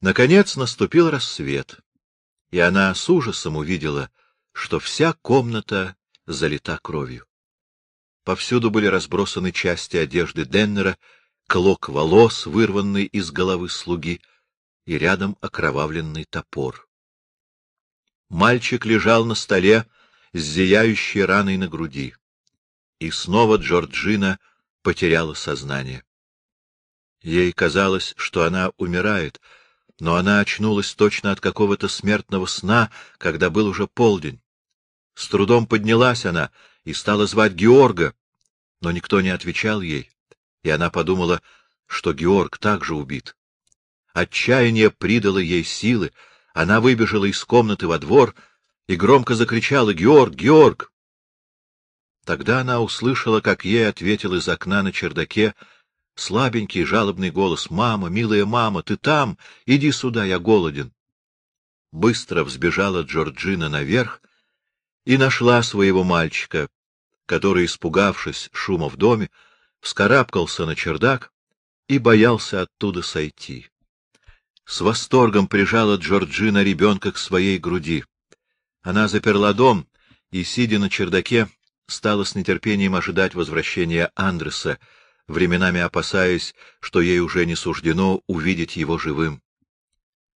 Наконец наступил рассвет, и она с ужасом увидела, что вся комната залита кровью. Повсюду были разбросаны части одежды Деннера, клок волос, вырванный из головы слуги, и рядом окровавленный топор. Мальчик лежал на столе с зияющей раной на груди. И снова Джорджина потеряла сознание. Ей казалось, что она умирает, но она очнулась точно от какого-то смертного сна, когда был уже полдень. С трудом поднялась она и стала звать Георга, но никто не отвечал ей, и она подумала, что Георг также убит. Отчаяние придало ей силы, она выбежала из комнаты во двор и громко закричала «Георг! Георг!». Тогда она услышала, как ей ответил из окна на чердаке слабенький жалобный голос «Мама, милая мама, ты там? Иди сюда, я голоден». Быстро взбежала Джорджина наверх и нашла своего мальчика, который, испугавшись шума в доме, вскарабкался на чердак и боялся оттуда сойти. С восторгом прижала Джорджина ребенка к своей груди. Она заперла дом и, сидя на чердаке, стала с нетерпением ожидать возвращения Андреса, временами опасаясь, что ей уже не суждено увидеть его живым.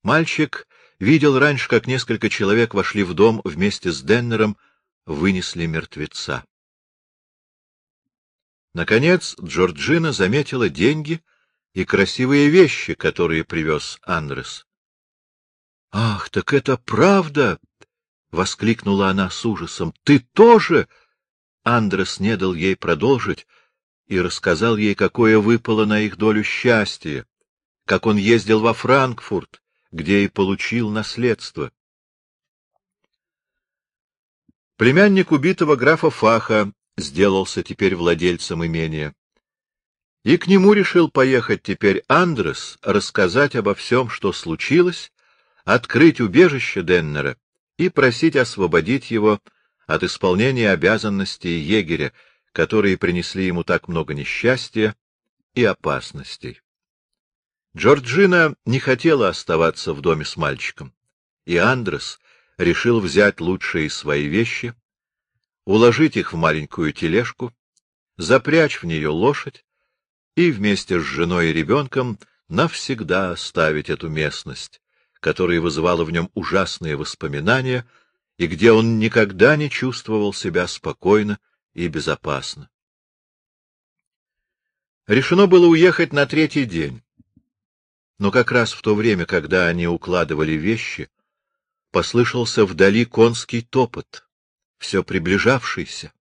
Мальчик Видел раньше, как несколько человек вошли в дом вместе с Деннером, вынесли мертвеца. Наконец Джорджина заметила деньги и красивые вещи, которые привез Андрес. — Ах, так это правда! — воскликнула она с ужасом. — Ты тоже? Андрес не дал ей продолжить и рассказал ей, какое выпало на их долю счастье, как он ездил во Франкфурт, где и получил наследство. Племянник убитого графа Фаха сделался теперь владельцем имения. И к нему решил поехать теперь Андрес, рассказать обо всем, что случилось, открыть убежище Деннера и просить освободить его от исполнения обязанностей егеря, которые принесли ему так много несчастья и опасностей. Джорджина не хотела оставаться в доме с мальчиком, и Андрес решил взять лучшие свои вещи, уложить их в маленькую тележку, запрячь в нее лошадь и вместе с женой и ребенком навсегда оставить эту местность, которая вызывала в нем ужасные воспоминания и где он никогда не чувствовал себя спокойно и безопасно. Решено было уехать на третий день. Но как раз в то время, когда они укладывали вещи, послышался вдали конский топот, все приближавшийся.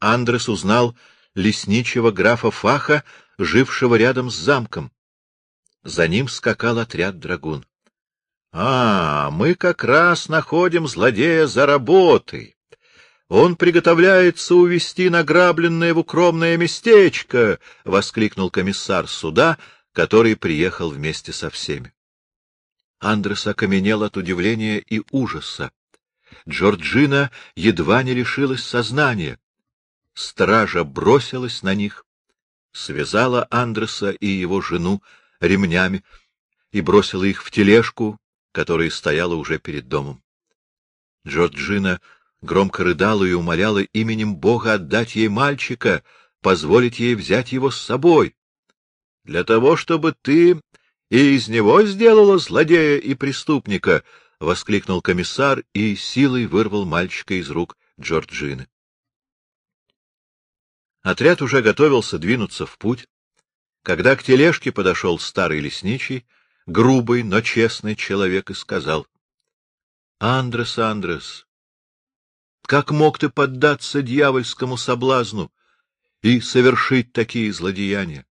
Андрес узнал лесничего графа Фаха, жившего рядом с замком. За ним скакал отряд драгун. — А, мы как раз находим злодея за работой. Он приготовляется увести награбленное в укромное местечко! — воскликнул комиссар суда, который приехал вместе со всеми. Андрес окаменел от удивления и ужаса. Джорджина едва не лишилась сознания. Стража бросилась на них, связала Андреса и его жену ремнями и бросила их в тележку, которая стояла уже перед домом. Джорджина громко рыдала и умоляла именем Бога отдать ей мальчика, позволить ей взять его с собой для того, чтобы ты и из него сделала злодея и преступника, — воскликнул комиссар и силой вырвал мальчика из рук Джорджины. Отряд уже готовился двинуться в путь, когда к тележке подошел старый лесничий, грубый, но честный человек, и сказал, — Андрес, Андрес, как мог ты поддаться дьявольскому соблазну и совершить такие злодеяния?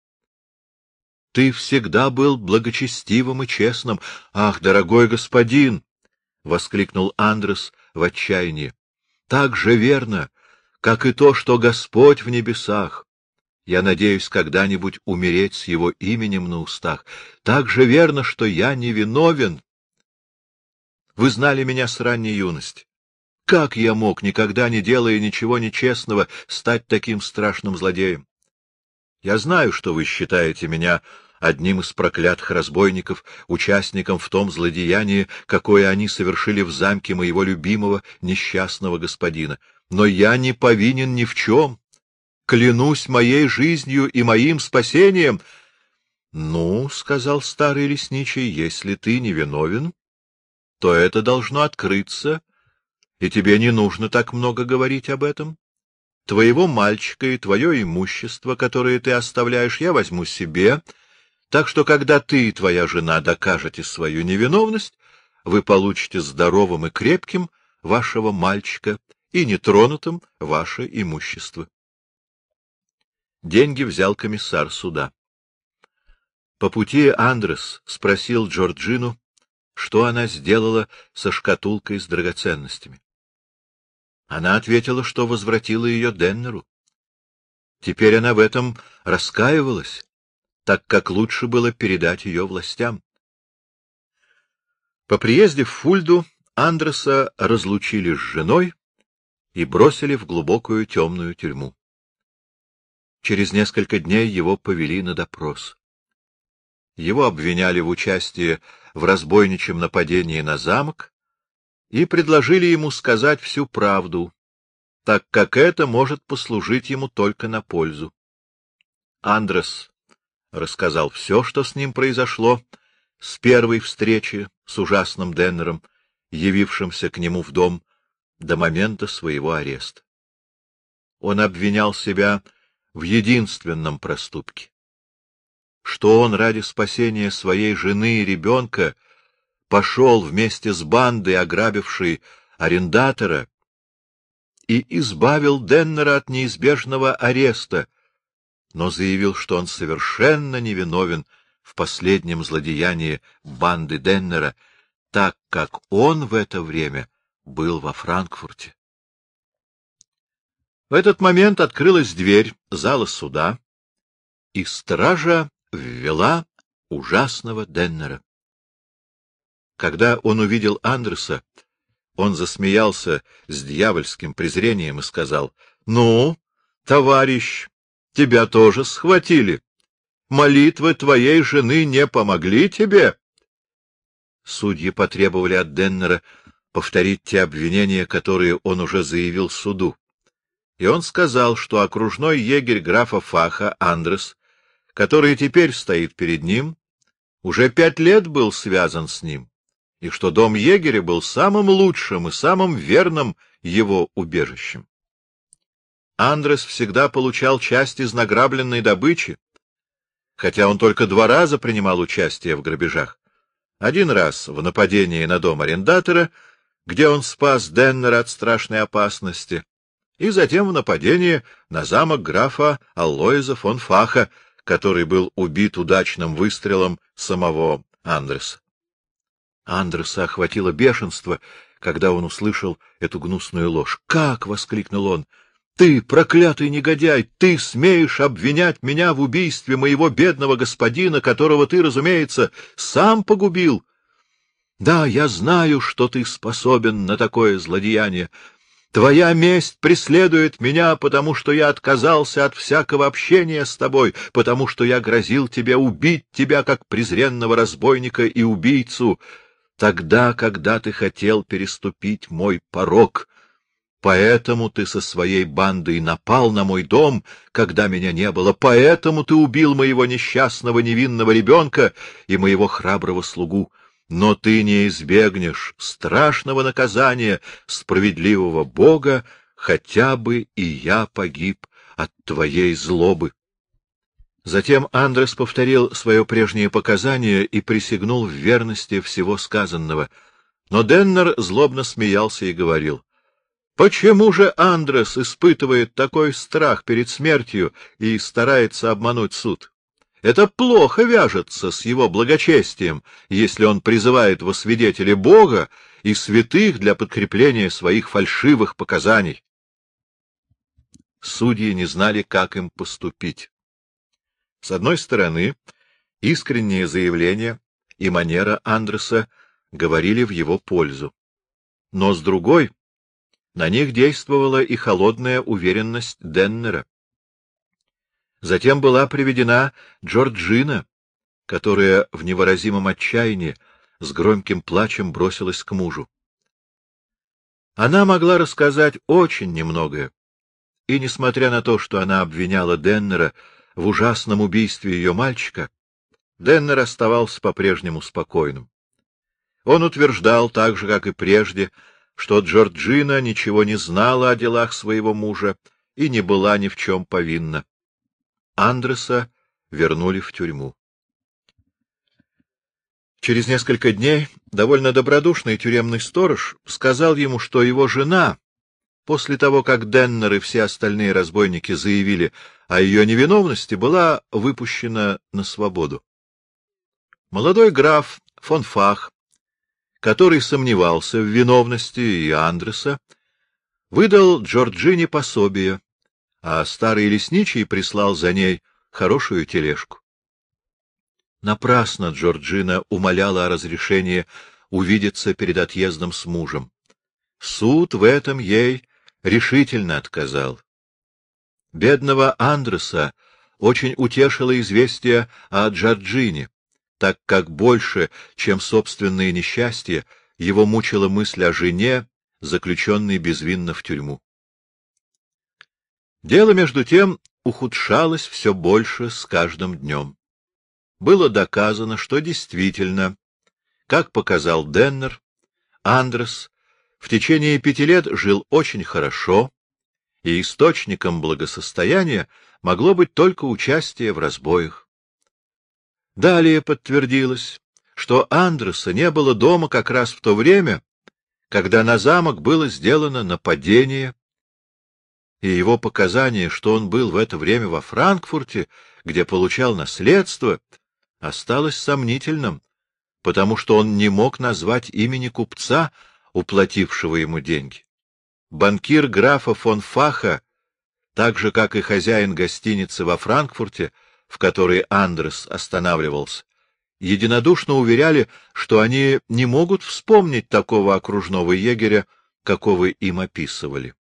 Ты всегда был благочестивым и честным. Ах, дорогой господин! — воскликнул Андрес в отчаянии. — Так же верно, как и то, что Господь в небесах. Я надеюсь когда-нибудь умереть с его именем на устах. Так же верно, что я невиновен. Вы знали меня с ранней юности. Как я мог, никогда не делая ничего нечестного, стать таким страшным злодеем? Я знаю, что вы считаете меня одним из проклятых разбойников, участником в том злодеянии, какое они совершили в замке моего любимого несчастного господина. Но я не повинен ни в чем. Клянусь моей жизнью и моим спасением. — Ну, — сказал старый лесничий, — если ты не виновен, то это должно открыться, и тебе не нужно так много говорить об этом. Твоего мальчика и твое имущество, которое ты оставляешь, я возьму себе, так что, когда ты и твоя жена докажете свою невиновность, вы получите здоровым и крепким вашего мальчика и нетронутым ваше имущество. Деньги взял комиссар суда. По пути Андрес спросил Джорджину, что она сделала со шкатулкой с драгоценностями. Она ответила, что возвратила ее Деннеру. Теперь она в этом раскаивалась, так как лучше было передать ее властям. По приезде в Фульду Андреса разлучили с женой и бросили в глубокую темную тюрьму. Через несколько дней его повели на допрос. Его обвиняли в участии в разбойничьем нападении на замок и предложили ему сказать всю правду, так как это может послужить ему только на пользу. Андрес рассказал все, что с ним произошло с первой встречи с ужасным Деннером, явившимся к нему в дом до момента своего ареста. Он обвинял себя в единственном проступке, что он ради спасения своей жены и ребенка пошел вместе с бандой, ограбившей арендатора, и избавил Деннера от неизбежного ареста, но заявил, что он совершенно невиновен в последнем злодеянии банды Деннера, так как он в это время был во Франкфурте. В этот момент открылась дверь зала суда, и стража ввела ужасного Деннера. Когда он увидел Андреса, он засмеялся с дьявольским презрением и сказал, — Ну, товарищ, тебя тоже схватили. Молитвы твоей жены не помогли тебе? Судьи потребовали от Деннера повторить те обвинения, которые он уже заявил суду. И он сказал, что окружной егерь графа Фаха Андрес, который теперь стоит перед ним, уже пять лет был связан с ним и что дом егеря был самым лучшим и самым верным его убежищем. Андрес всегда получал часть из награбленной добычи, хотя он только два раза принимал участие в грабежах. Один раз в нападении на дом арендатора, где он спас Деннера от страшной опасности, и затем в нападении на замок графа Аллоиза фон Фаха, который был убит удачным выстрелом самого Андреса. Андреса охватило бешенство, когда он услышал эту гнусную ложь. «Как!» — воскликнул он. «Ты, проклятый негодяй, ты смеешь обвинять меня в убийстве моего бедного господина, которого ты, разумеется, сам погубил!» «Да, я знаю, что ты способен на такое злодеяние. Твоя месть преследует меня, потому что я отказался от всякого общения с тобой, потому что я грозил тебе убить тебя, как презренного разбойника и убийцу тогда, когда ты хотел переступить мой порог. Поэтому ты со своей бандой напал на мой дом, когда меня не было. Поэтому ты убил моего несчастного невинного ребенка и моего храброго слугу. Но ты не избегнешь страшного наказания справедливого Бога, хотя бы и я погиб от твоей злобы. Затем Андрес повторил свое прежнее показание и присягнул в верности всего сказанного. Но Деннер злобно смеялся и говорил, — Почему же Андрес испытывает такой страх перед смертью и старается обмануть суд? Это плохо вяжется с его благочестием, если он призывает во свидетели Бога и святых для подкрепления своих фальшивых показаний. Судьи не знали, как им поступить. С одной стороны, искренние заявления и манера Андреса говорили в его пользу. Но с другой, на них действовала и холодная уверенность Деннера. Затем была приведена Джорджина, которая в невыразимом отчаянии с громким плачем бросилась к мужу. Она могла рассказать очень немногое, и, несмотря на то, что она обвиняла Деннера в ужасном убийстве ее мальчика, Деннер оставался по-прежнему спокойным. Он утверждал, так же, как и прежде, что Джорджина ничего не знала о делах своего мужа и не была ни в чем повинна. Андреса вернули в тюрьму. Через несколько дней довольно добродушный тюремный сторож сказал ему, что его жена, после того, как Деннер и все остальные разбойники заявили о ее невиновности, была выпущена на свободу. Молодой граф фон Фах, который сомневался в виновности и Андреса, выдал Джорджине пособие, а старый лесничий прислал за ней хорошую тележку. Напрасно Джорджина умоляла о разрешении увидеться перед отъездом с мужем. Суд в этом ей решительно отказал. Бедного Андреса очень утешило известие о Джорджине, так как больше, чем собственные несчастья, его мучила мысль о жене, заключенной безвинно в тюрьму. Дело, между тем, ухудшалось все больше с каждым днем было доказано, что действительно, как показал Деннер, Андрес в течение пяти лет жил очень хорошо, и источником благосостояния могло быть только участие в разбоях. Далее подтвердилось, что Андреса не было дома как раз в то время, когда на замок было сделано нападение, и его показания, что он был в это время во Франкфурте, где получал наследство, осталось сомнительным, потому что он не мог назвать имени купца, уплатившего ему деньги. Банкир графа фон Фаха, так же, как и хозяин гостиницы во Франкфурте, в которой Андрес останавливался, единодушно уверяли, что они не могут вспомнить такого окружного егеря, какого им описывали.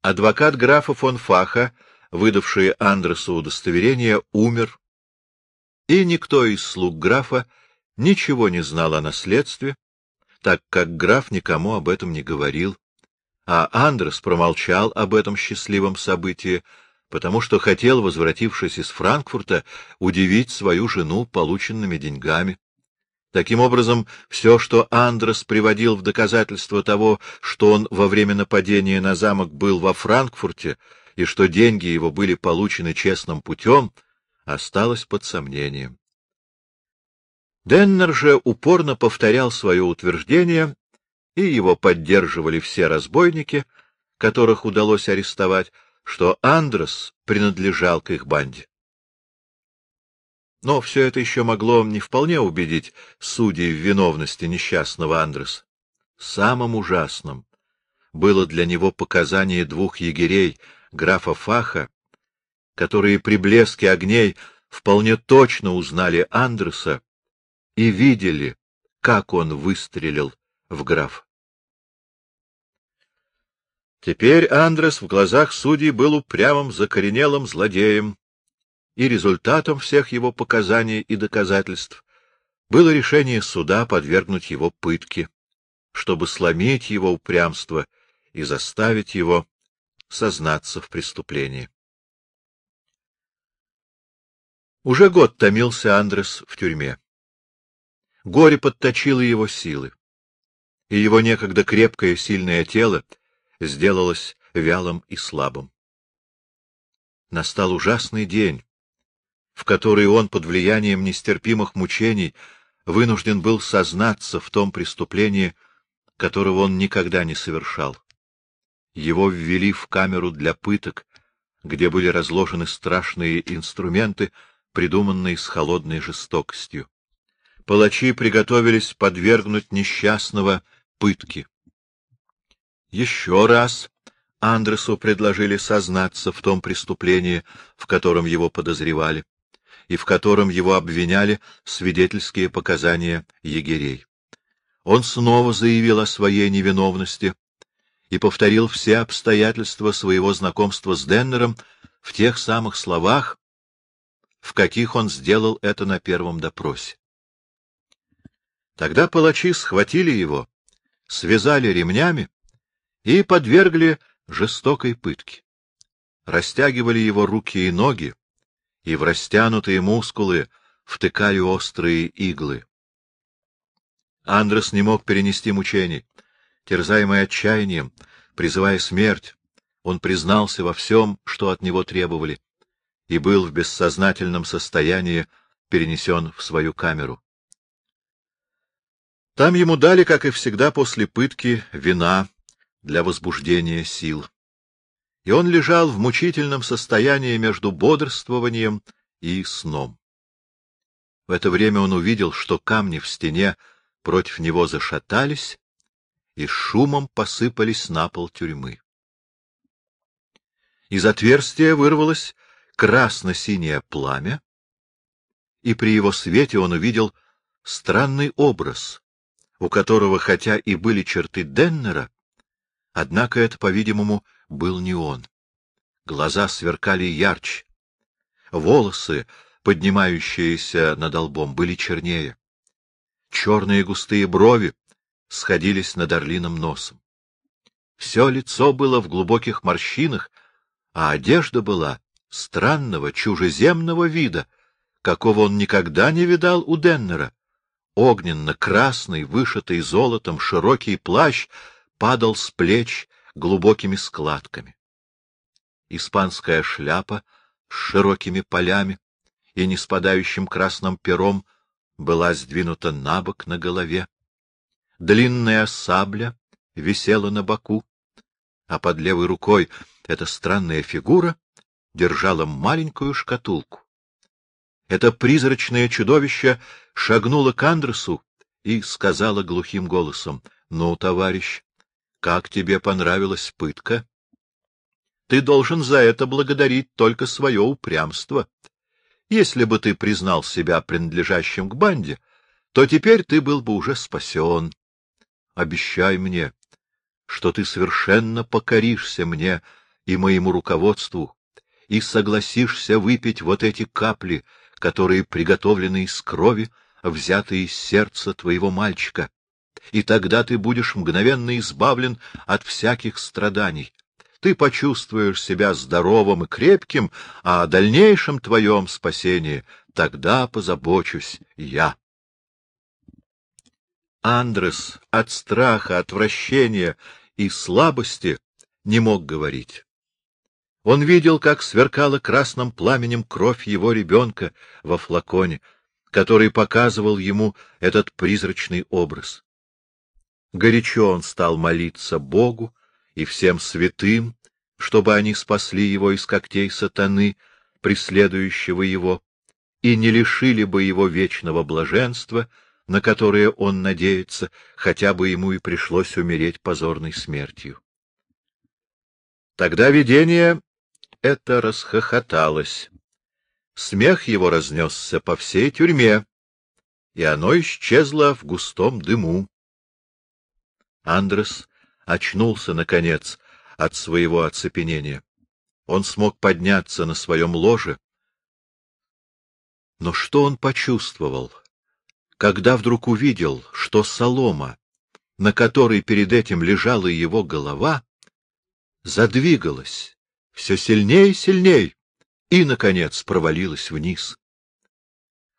Адвокат графа фон Фаха, выдавший Андресу удостоверение, умер и никто из слуг графа ничего не знал о наследстве, так как граф никому об этом не говорил, а Андрес промолчал об этом счастливом событии, потому что хотел, возвратившись из Франкфурта, удивить свою жену полученными деньгами. Таким образом, все, что Андрес приводил в доказательство того, что он во время нападения на замок был во Франкфурте и что деньги его были получены честным путем, осталось под сомнением. Деннер же упорно повторял свое утверждение, и его поддерживали все разбойники, которых удалось арестовать, что Андрес принадлежал к их банде. Но все это еще могло не вполне убедить судей в виновности несчастного Андреса. Самым ужасным было для него показание двух егерей, графа Фаха которые при блеске огней вполне точно узнали Андреса и видели, как он выстрелил в граф. Теперь Андрес в глазах судей был упрямым, закоренелым злодеем, и результатом всех его показаний и доказательств было решение суда подвергнуть его пытке, чтобы сломить его упрямство и заставить его сознаться в преступлении. Уже год томился Андрес в тюрьме. Горе подточило его силы, и его некогда крепкое сильное тело сделалось вялым и слабым. Настал ужасный день, в который он под влиянием нестерпимых мучений вынужден был сознаться в том преступлении, которого он никогда не совершал. Его ввели в камеру для пыток, где были разложены страшные инструменты, придуманный с холодной жестокостью. Палачи приготовились подвергнуть несчастного пытке. Еще раз Андресу предложили сознаться в том преступлении, в котором его подозревали, и в котором его обвиняли свидетельские показания егерей. Он снова заявил о своей невиновности и повторил все обстоятельства своего знакомства с Деннером в тех самых словах, в каких он сделал это на первом допросе. Тогда палачи схватили его, связали ремнями и подвергли жестокой пытке. Растягивали его руки и ноги, и в растянутые мускулы втыкали острые иглы. Андрес не мог перенести мучений. Терзаемый отчаянием, призывая смерть, он признался во всем, что от него требовали, и был в бессознательном состоянии перенесен в свою камеру. Там ему дали, как и всегда после пытки, вина для возбуждения сил. И он лежал в мучительном состоянии между бодрствованием и сном. В это время он увидел, что камни в стене против него зашатались и шумом посыпались на пол тюрьмы. Из отверстия вырвалось красно-синее пламя, и при его свете он увидел странный образ, у которого, хотя и были черты Деннера, однако это, по-видимому, был не он. Глаза сверкали ярче, волосы, поднимающиеся над лбом, были чернее. Черные густые брови сходились над орлиным носом. Все лицо было в глубоких морщинах, а одежда была странного, чужеземного вида, какого он никогда не видал у Деннера. Огненно-красный, вышитый золотом, широкий плащ падал с плеч глубокими складками. Испанская шляпа с широкими полями и не спадающим красным пером была сдвинута на бок на голове. Длинная сабля висела на боку, а под левой рукой эта странная фигура держала маленькую шкатулку. Это призрачное чудовище шагнуло к Андресу и сказала глухим голосом, — Ну, товарищ, как тебе понравилась пытка? Ты должен за это благодарить только свое упрямство. Если бы ты признал себя принадлежащим к банде, то теперь ты был бы уже спасен. Обещай мне, что ты совершенно покоришься мне и моему руководству, и согласишься выпить вот эти капли, которые приготовлены из крови, взятые из сердца твоего мальчика, и тогда ты будешь мгновенно избавлен от всяких страданий. Ты почувствуешь себя здоровым и крепким, а о дальнейшем твоем спасении тогда позабочусь я. Андрес от страха, отвращения и слабости не мог говорить. Он видел, как сверкала красным пламенем кровь его ребенка во флаконе, который показывал ему этот призрачный образ. Горячо он стал молиться Богу и всем святым, чтобы они спасли его из когтей сатаны, преследующего его, и не лишили бы его вечного блаженства, на которое он надеется, хотя бы ему и пришлось умереть позорной смертью. Тогда видение это расхохоталось. Смех его разнесся по всей тюрьме, и оно исчезло в густом дыму. Андрес очнулся, наконец, от своего оцепенения. Он смог подняться на своем ложе. Но что он почувствовал, когда вдруг увидел, что солома, на которой перед этим лежала его голова, задвигалась все сильнее и сильнее, и, наконец, провалилась вниз.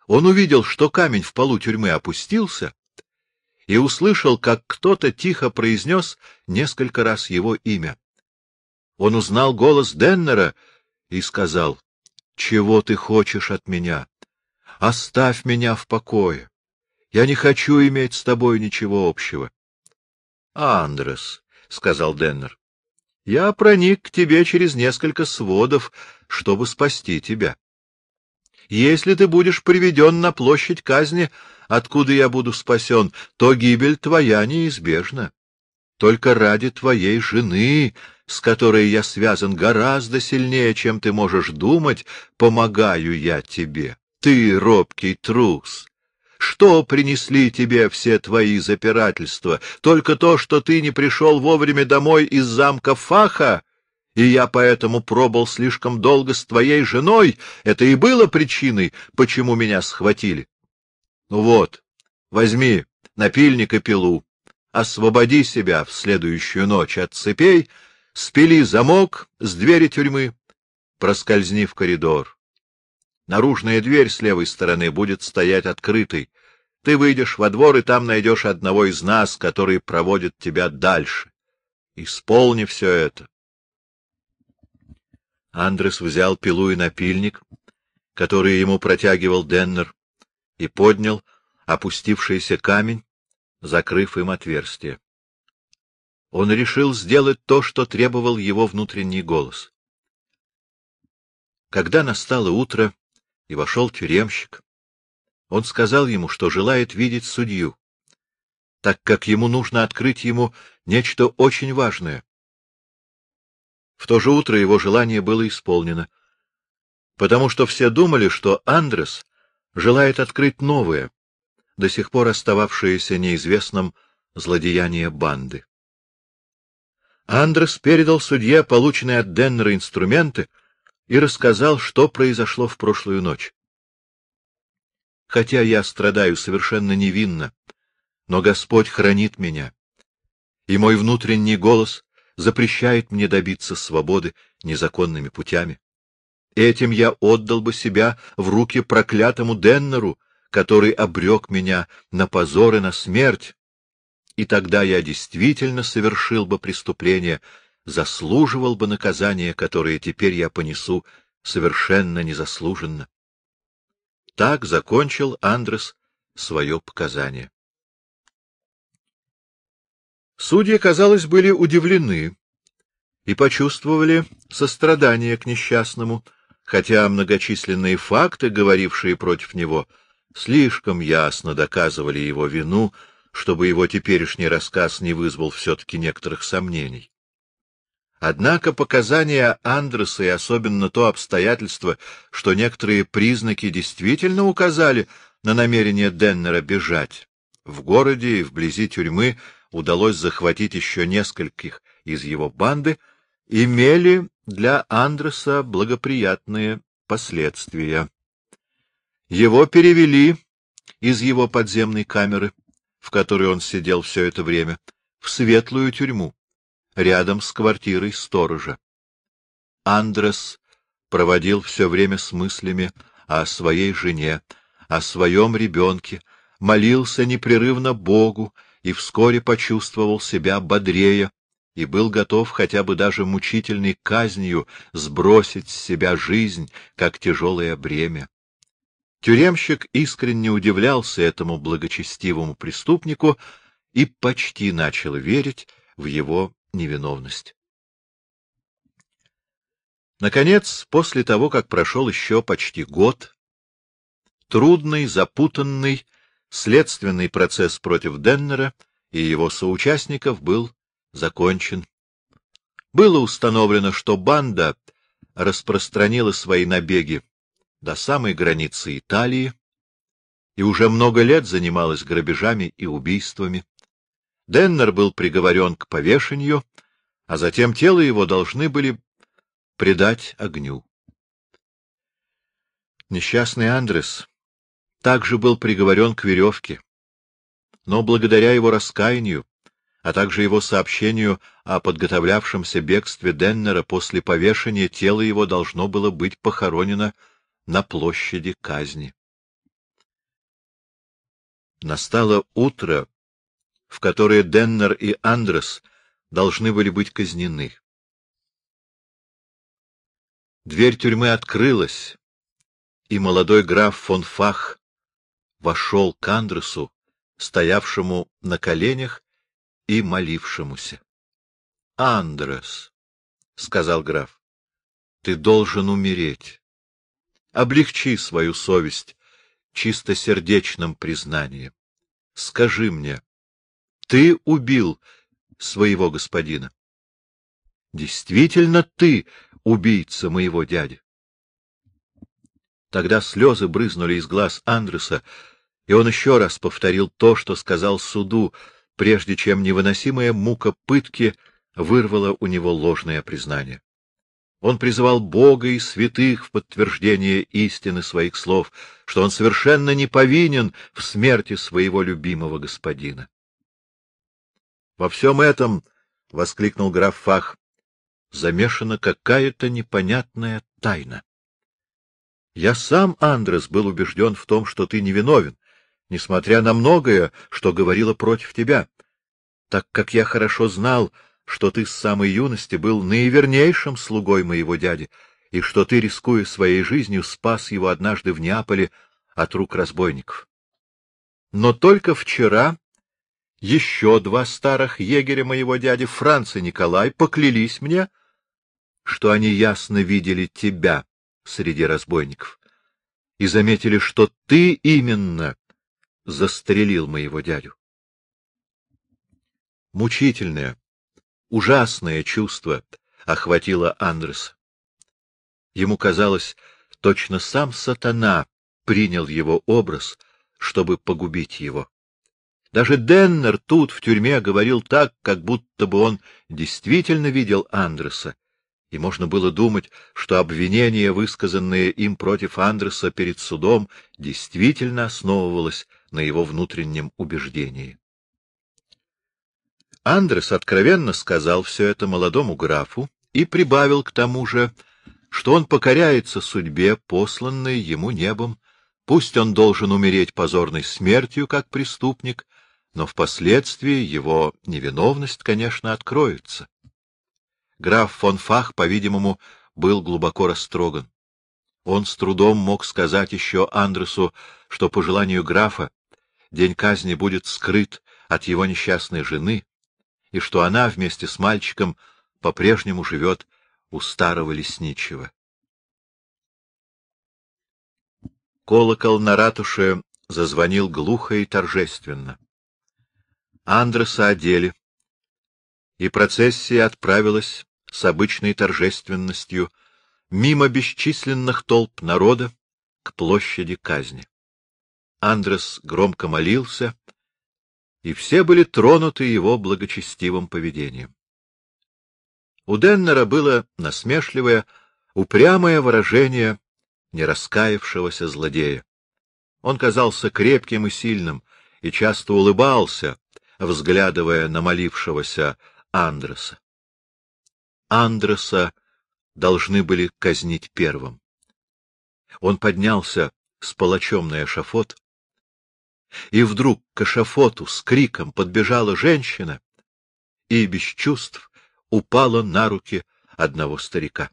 Он увидел, что камень в полу тюрьмы опустился, и услышал, как кто-то тихо произнес несколько раз его имя. Он узнал голос Деннера и сказал, — Чего ты хочешь от меня? Оставь меня в покое. Я не хочу иметь с тобой ничего общего. — Андрес, — сказал Деннер, я проник к тебе через несколько сводов, чтобы спасти тебя. Если ты будешь приведен на площадь казни, откуда я буду спасен, то гибель твоя неизбежна. Только ради твоей жены, с которой я связан гораздо сильнее, чем ты можешь думать, помогаю я тебе. Ты робкий трус. Что принесли тебе все твои запирательства? Только то, что ты не пришел вовремя домой из замка Фаха? и я поэтому пробыл слишком долго с твоей женой. Это и было причиной, почему меня схватили. Ну вот, возьми напильник и пилу, освободи себя в следующую ночь от цепей, спили замок с двери тюрьмы, проскользни в коридор. Наружная дверь с левой стороны будет стоять открытой. Ты выйдешь во двор, и там найдешь одного из нас, который проводит тебя дальше. Исполни все это. Андрес взял пилу и напильник, которые ему протягивал Деннер, и поднял опустившийся камень, закрыв им отверстие. Он решил сделать то, что требовал его внутренний голос. Когда настало утро и вошел тюремщик, он сказал ему, что желает видеть судью, так как ему нужно открыть ему нечто очень важное. В то же утро его желание было исполнено, потому что все думали, что Андрес желает открыть новое, до сих пор остававшееся неизвестным злодеяние банды. Андрес передал судье полученные от Деннера инструменты и рассказал, что произошло в прошлую ночь. Хотя я страдаю совершенно невинно, но Господь хранит меня, и мой внутренний голос запрещает мне добиться свободы незаконными путями. Этим я отдал бы себя в руки проклятому Деннеру, который обрек меня на позор и на смерть, и тогда я действительно совершил бы преступление, заслуживал бы наказание, которое теперь я понесу совершенно незаслуженно. Так закончил Андрес свое показание. Судьи, казалось, были удивлены и почувствовали сострадание к несчастному, хотя многочисленные факты, говорившие против него, слишком ясно доказывали его вину, чтобы его теперешний рассказ не вызвал все-таки некоторых сомнений. Однако показания Андреса и особенно то обстоятельство, что некоторые признаки действительно указали на намерение Деннера бежать. В городе и вблизи тюрьмы удалось захватить еще нескольких из его банды, имели для Андреса благоприятные последствия. Его перевели из его подземной камеры, в которой он сидел все это время, в светлую тюрьму, рядом с квартирой сторожа. Андрес проводил все время с мыслями о своей жене, о своем ребенке, молился непрерывно Богу и вскоре почувствовал себя бодрее, и был готов хотя бы даже мучительной казнью сбросить с себя жизнь, как тяжелое бремя. Тюремщик искренне удивлялся этому благочестивому преступнику и почти начал верить в его невиновность. Наконец, после того, как прошел еще почти год, трудный, запутанный, следственный процесс против Деннера и его соучастников был закончен. Было установлено, что банда распространила свои набеги до самой границы Италии и уже много лет занималась грабежами и убийствами. Деннер был приговорен к повешению, а затем тело его должны были предать огню. Несчастный Андрес также был приговорен к веревке, но благодаря его раскаянию а также его сообщению о подготовлявшемся бегстве Деннера после повешения тело его должно было быть похоронено на площади казни. Настало утро, в которое Деннер и Андрес должны были быть казнены. Дверь тюрьмы открылась, и молодой граф фон Фах вошел к Андресу, стоявшему на коленях и молившемуся. — Андрес, — сказал граф, — ты должен умереть. Облегчи свою совесть чистосердечным признанием. Скажи мне, ты убил своего господина? Действительно ты убийца моего дяди? Тогда слезы брызнули из глаз Андреса, и он еще раз повторил то, что сказал суду, прежде чем невыносимая мука пытки вырвала у него ложное признание. Он призывал Бога и святых в подтверждение истины своих слов, что он совершенно не повинен в смерти своего любимого господина. Во всем этом, — воскликнул граф Фах, — замешана какая-то непонятная тайна. Я сам, Андрес, был убежден в том, что ты невиновен, несмотря на многое, что говорило против тебя, так как я хорошо знал, что ты с самой юности был наивернейшим слугой моего дяди, и что ты, рискуя своей жизнью, спас его однажды в Неаполе от рук разбойников. Но только вчера еще два старых егеря моего дяди, Франц и Николай, поклялись мне, что они ясно видели тебя среди разбойников и заметили, что ты именно застрелил моего дядю. Мучительное, ужасное чувство охватило Андрес. Ему казалось, точно сам сатана принял его образ, чтобы погубить его. Даже Деннер тут, в тюрьме, говорил так, как будто бы он действительно видел Андреса, и можно было думать, что обвинение, высказанное им против Андреса перед судом, действительно основывалось на его внутреннем убеждении. Андрес откровенно сказал все это молодому графу и прибавил к тому же, что он покоряется судьбе, посланной ему небом, пусть он должен умереть позорной смертью, как преступник, но впоследствии его невиновность, конечно, откроется. Граф фон Фах, по-видимому, был глубоко растроган. Он с трудом мог сказать еще Андресу, что по желанию графа день казни будет скрыт от его несчастной жены, и что она вместе с мальчиком по-прежнему живет у старого лесничего. Колокол на ратуше зазвонил глухо и торжественно. Андреса одели, и процессия отправилась с обычной торжественностью мимо бесчисленных толп народа к площади казни. Андрес громко молился, и все были тронуты его благочестивым поведением. У Деннера было насмешливое, упрямое выражение нераскаявшегося злодея. Он казался крепким и сильным и часто улыбался, взглядывая на молившегося Андреса. Андреса должны были казнить первым. Он поднялся с палачом на эшафот, и вдруг к эшафоту с криком подбежала женщина и без чувств упала на руки одного старика.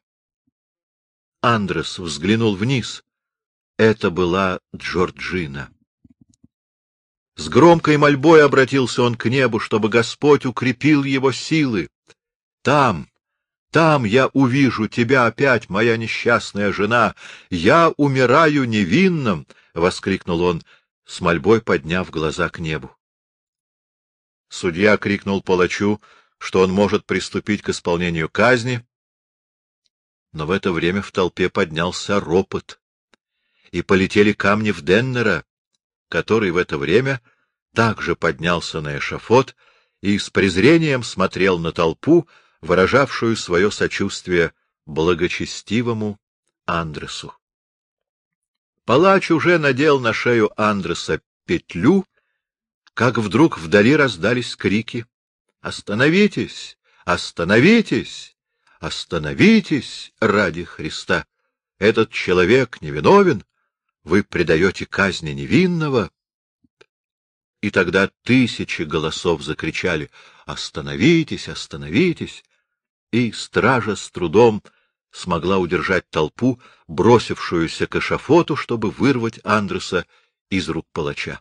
Андрес взглянул вниз. Это была Джорджина. С громкой мольбой обратился он к небу, чтобы Господь укрепил его силы. Там, там я увижу тебя опять, моя несчастная жена. Я умираю невинным, — воскликнул он, с мольбой подняв глаза к небу. Судья крикнул палачу, что он может приступить к исполнению казни, но в это время в толпе поднялся ропот, и полетели камни в Деннера, который в это время также поднялся на эшафот и с презрением смотрел на толпу, выражавшую свое сочувствие благочестивому Андресу. Палач уже надел на шею Андреса петлю, как вдруг вдали раздались крики «Остановитесь! Остановитесь! Остановитесь ради Христа! Этот человек невиновен! Вы предаете казни невинного!» И тогда тысячи голосов закричали «Остановитесь! Остановитесь!» И стража с трудом смогла удержать толпу, бросившуюся к эшафоту, чтобы вырвать Андреса из рук палача.